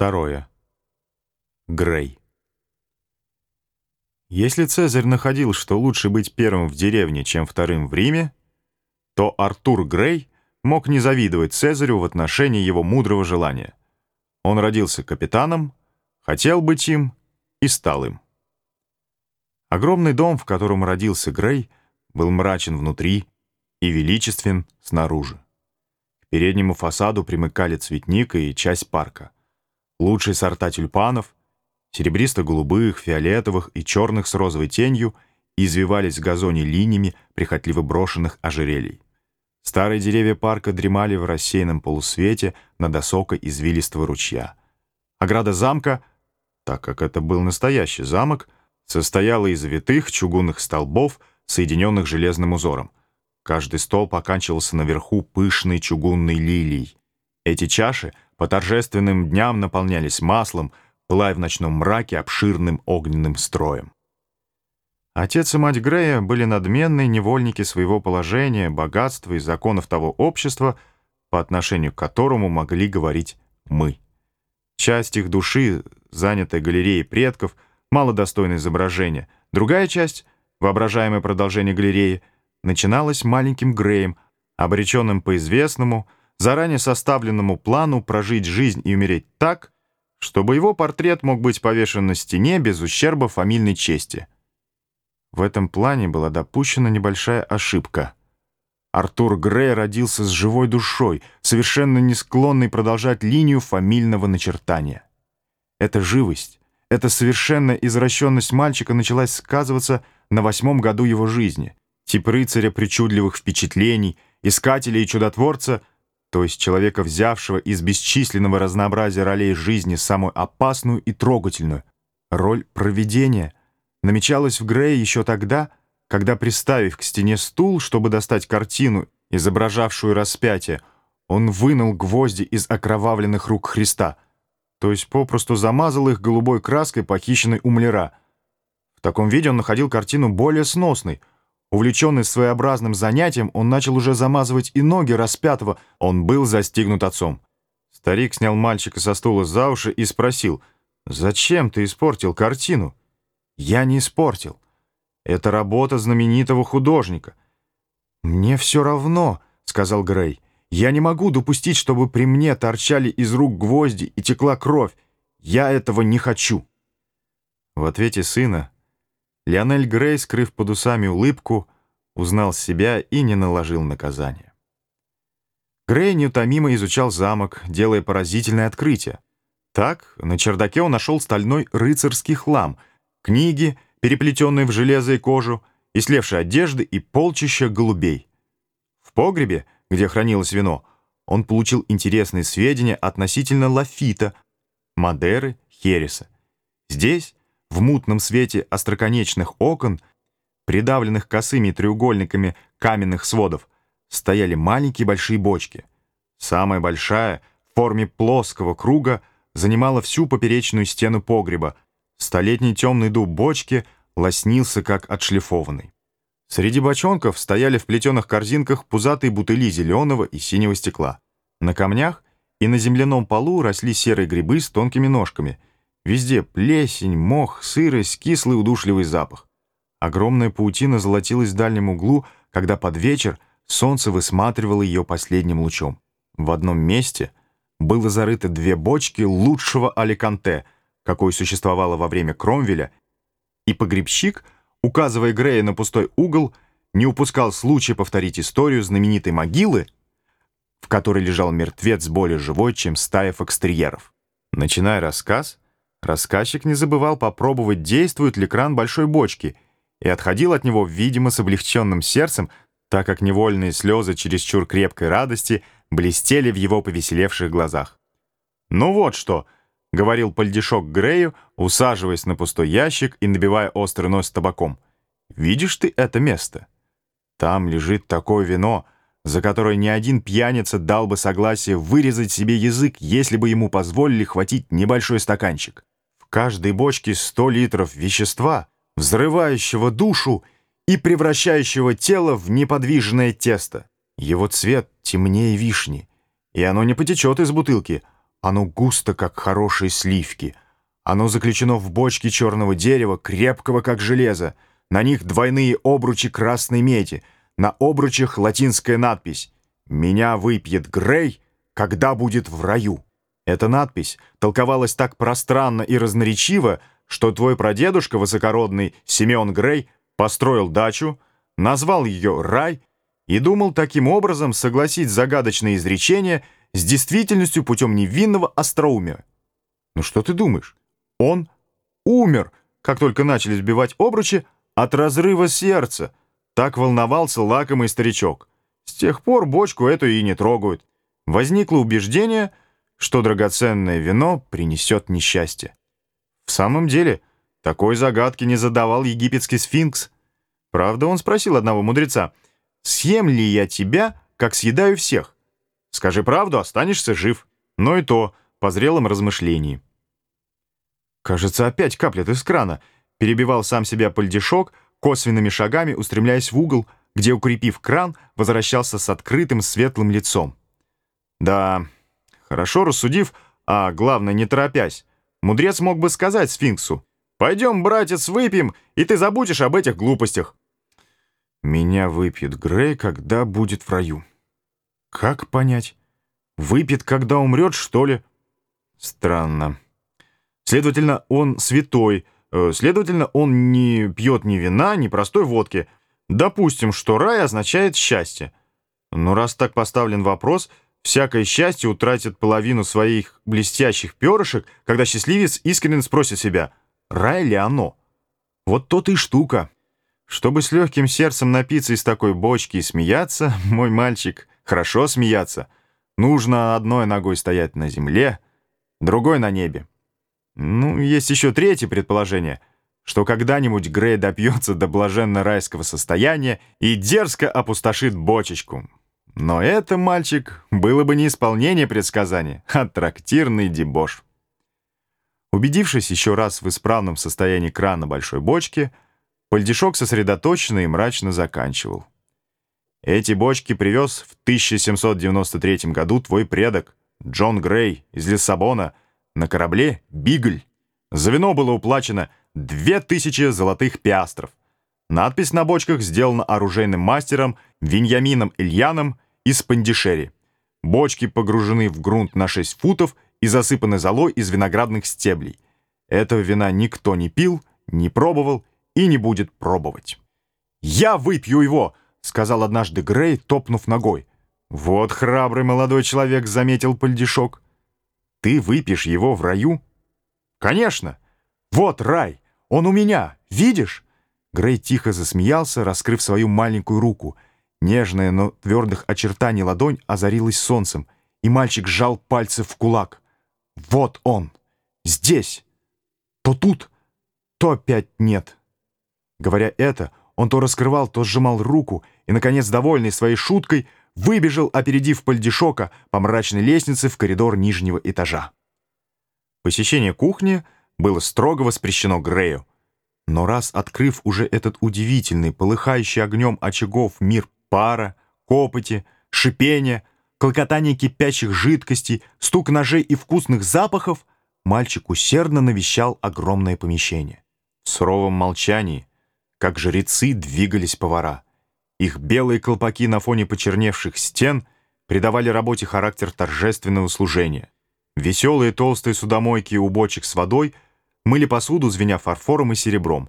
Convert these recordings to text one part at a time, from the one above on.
Второе. Грей. Если Цезарь находил, что лучше быть первым в деревне, чем вторым в Риме, то Артур Грей мог не завидовать Цезарю в отношении его мудрого желания. Он родился капитаном, хотел быть им и стал им. Огромный дом, в котором родился Грей, был мрачен внутри и величествен снаружи. К переднему фасаду примыкали цветник и часть парка — Лучшие сорта тюльпанов, серебристо-голубых, фиолетовых и черных с розовой тенью, извивались в газоне линиями прихотливо брошенных ожерелий. Старые деревья парка дремали в рассеянном полусвете над осокой извилистого ручья. Ограда замка, так как это был настоящий замок, состояла из витых чугунных столбов, соединенных железным узором. Каждый столб оканчивался наверху пышной чугунной лилией. Эти чаши — по торжественным дням наполнялись маслом, пылая в ночном мраке обширным огненным строем. Отец и мать Грея были надменные невольники своего положения, богатства и законов того общества, по отношению к которому могли говорить «мы». Часть их души, занятая галереей предков, мало достойна изображения. Другая часть, воображаемое продолжение галереи, начиналась маленьким Греем, обреченным по известному, заранее составленному плану прожить жизнь и умереть так, чтобы его портрет мог быть повешен на стене без ущерба фамильной чести. В этом плане была допущена небольшая ошибка. Артур Грей родился с живой душой, совершенно не склонный продолжать линию фамильного начертания. Эта живость, эта совершенная извращенность мальчика началась сказываться на восьмом году его жизни. Тип рыцаря причудливых впечатлений, искателя и чудотворца — то есть человека, взявшего из бесчисленного разнообразия ролей жизни самую опасную и трогательную. Роль провидения намечалась в Грее еще тогда, когда, приставив к стене стул, чтобы достать картину, изображавшую распятие, он вынул гвозди из окровавленных рук Христа, то есть попросту замазал их голубой краской, похищенной у мляра. В таком виде он находил картину более сносной — Увлеченный своеобразным занятием, он начал уже замазывать и ноги распятого. Он был застигнут отцом. Старик снял мальчика со стула за уши и спросил, «Зачем ты испортил картину?» «Я не испортил. Это работа знаменитого художника». «Мне все равно», — сказал Грей. «Я не могу допустить, чтобы при мне торчали из рук гвозди и текла кровь. Я этого не хочу». В ответе сына Леонель Грей, скрыв под усами улыбку, узнал себя и не наложил наказание. Грей неутомимо изучал замок, делая поразительное открытие. Так, на чердаке он нашел стальной рыцарский хлам, книги, переплетенные в железо и кожу, и слевшие одежды и полчища голубей. В погребе, где хранилось вино, он получил интересные сведения относительно лафита, Мадеры, Хереса. Здесь в мутном свете остроконечных окон, придавленных косыми треугольниками каменных сводов, стояли маленькие большие бочки. Самая большая, в форме плоского круга, занимала всю поперечную стену погреба. Столетний темный дуб бочки лоснился, как отшлифованный. Среди бочонков стояли в плетеных корзинках пузатые бутыли зеленого и синего стекла. На камнях и на земляном полу росли серые грибы с тонкими ножками — Везде плесень, мох, сырость, кислый удушливый запах. Огромная паутина золотилась в дальнем углу, когда под вечер солнце высматривало ее последним лучом. В одном месте было зарыто две бочки лучшего аликанте, какое существовало во время Кромвеля, и погребщик, указывая Грея на пустой угол, не упускал случая повторить историю знаменитой могилы, в которой лежал мертвец более живой, чем стая фокстерьеров. Начиная рассказ, Рассказчик не забывал попробовать, действует ли кран большой бочки, и отходил от него, видимо, с облегченным сердцем, так как невольные слезы чересчур крепкой радости блестели в его повеселевших глазах. «Ну вот что», — говорил пальдишок Грею, усаживаясь на пустой ящик и набивая острый нос табаком. «Видишь ты это место? Там лежит такое вино, за которое ни один пьяница дал бы согласие вырезать себе язык, если бы ему позволили хватить небольшой стаканчик каждой бочке 100 литров вещества, взрывающего душу и превращающего тело в неподвижное тесто. Его цвет темнее вишни, и оно не потечет из бутылки, Оно густо, как хорошие сливки. Оно заключено в бочке черного дерева, крепкого, как железо. На них двойные обручи красной меди. На обручах латинская надпись «Меня выпьет Грей, когда будет в раю». Эта надпись толковалась так пространно и разноречиво, что твой прадедушка, высокородный Симеон Грей, построил дачу, назвал ее «Рай» и думал таким образом согласить загадочное изречение с действительностью путем невинного остроумия. Ну что ты думаешь? Он умер, как только начали сбивать обручи, от разрыва сердца. Так волновался лакомый старичок. С тех пор бочку эту и не трогают. Возникло убеждение, что драгоценное вино принесет несчастье. В самом деле, такой загадки не задавал египетский сфинкс. Правда, он спросил одного мудреца, «Съем ли я тебя, как съедаю всех? Скажи правду, останешься жив». Но и то по зрелом размышлении. «Кажется, опять каплет из крана», — перебивал сам себя пальдешок, косвенными шагами устремляясь в угол, где, укрепив кран, возвращался с открытым светлым лицом. Да, хорошо рассудив, а главное, не торопясь, мудрец мог бы сказать сфинксу, «Пойдем, братец, выпьем, и ты забудешь об этих глупостях». «Меня выпьет Грей, когда будет в раю». «Как понять? Выпьет, когда умрет, что ли?» «Странно». Следовательно, он святой, э, следовательно, он не пьет ни вина, ни простой водки. Допустим, что рай означает счастье. Но раз так поставлен вопрос, всякое счастье утратит половину своих блестящих перышек, когда счастливец искренне спросит себя, рай ли оно? Вот то и штука. Чтобы с легким сердцем напиться из такой бочки и смеяться, мой мальчик, хорошо смеяться, нужно одной ногой стоять на земле, другой на небе. Ну, есть еще третье предположение, что когда-нибудь Грей допьется до блаженно-райского состояния и дерзко опустошит бочечку. Но это, мальчик, было бы не исполнение предсказания, а трактирный дебош. Убедившись еще раз в исправном состоянии крана большой бочки, Пальдишок сосредоточенно и мрачно заканчивал. Эти бочки привез в 1793 году твой предок, Джон Грей из Лиссабона, на корабле «Бигль». За вино было уплачено 2000 золотых пиастров. Надпись на бочках сделана оружейным мастером Виньямином Ильяном из Пандишери. Бочки погружены в грунт на 6 футов и засыпаны золой из виноградных стеблей. Этого вина никто не пил, не пробовал и не будет пробовать. «Я выпью его!» — сказал однажды Грей, топнув ногой. «Вот храбрый молодой человек», — заметил Пальдишок. Ты выпьешь его в раю? Конечно. Вот рай. Он у меня. Видишь? Грей тихо засмеялся, раскрыв свою маленькую руку. Нежная, но твердых очертаний ладонь озарилась солнцем, и мальчик сжал пальцы в кулак. Вот он. Здесь. То тут, то опять нет. Говоря это, он то раскрывал, то сжимал руку, и, наконец, довольный своей шуткой, выбежал, опередив Пальдишока по мрачной лестнице в коридор нижнего этажа. Посещение кухни было строго воспрещено Грею. Но раз открыв уже этот удивительный, полыхающий огнем очагов мир пара, копоти, шипения, клокотание кипящих жидкостей, стук ножей и вкусных запахов, мальчик усердно навещал огромное помещение. В суровом молчании, как жрецы, двигались повара — их белые колпаки на фоне почерневших стен придавали работе характер торжественного служения. Веселые толстые судомойки у бочек с водой мыли посуду, звеня фарфором и серебром.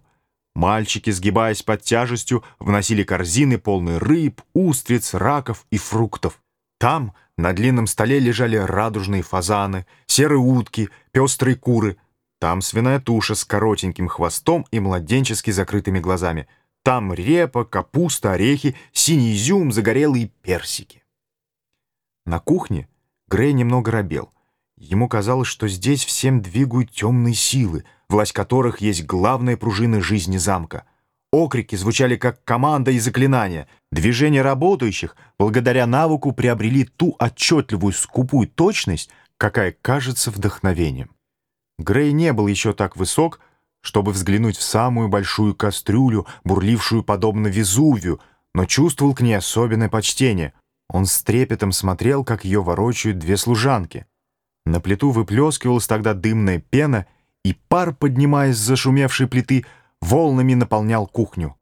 Мальчики, сгибаясь под тяжестью, вносили корзины, полные рыб, устриц, раков и фруктов. Там на длинном столе лежали радужные фазаны, серые утки, пестрые куры. Там свиная туша с коротеньким хвостом и младенчески закрытыми глазами — там репа, капуста, орехи, синий изюм, загорелые персики. На кухне Грей немного робел. Ему казалось, что здесь всем двигают темные силы, власть которых есть главная пружина жизни замка. Окрики звучали как команда и заклинания. Движения работающих, благодаря навыку, приобрели ту отчетливую скупую точность, какая кажется вдохновением. Грей не был еще так высок, чтобы взглянуть в самую большую кастрюлю, бурлившую подобно Везувию, но чувствовал к ней особенное почтение. Он с трепетом смотрел, как ее ворочают две служанки. На плиту выплескивалась тогда дымная пена, и пар, поднимаясь с зашумевшей плиты, волнами наполнял кухню.